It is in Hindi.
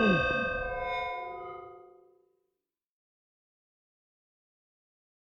Oh!